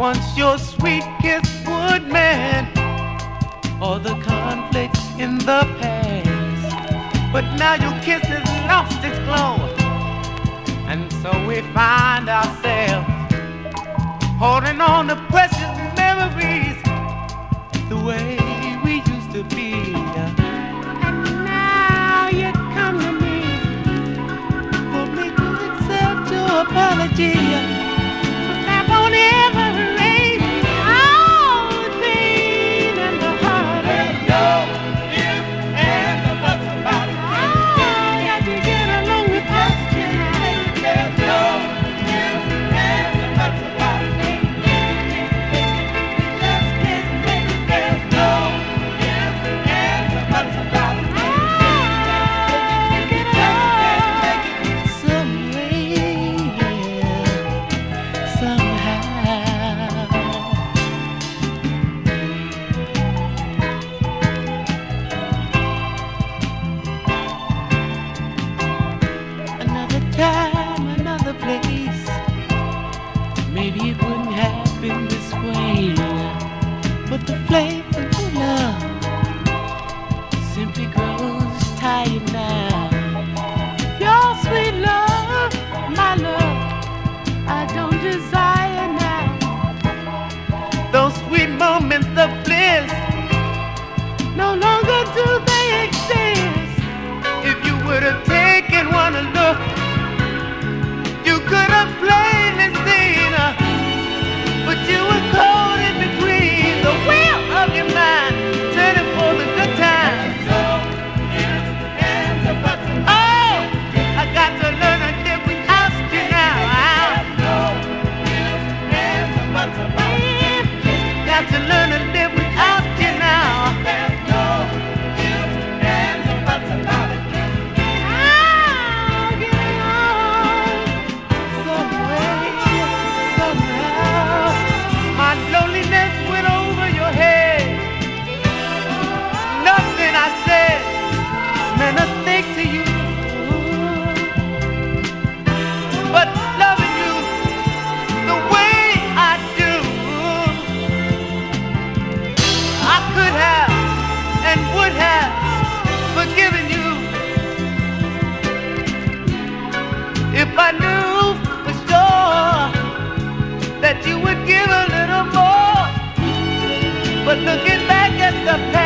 Once your sweet kiss would mend all the conflicts in the past. But now your kiss has lost its glow. And so we find ourselves holding on to precious memories the way we used to be. And now you come to me for apology. But could have and would have forgiven you if I knew for sure that you would give a little more. But looking back at the past.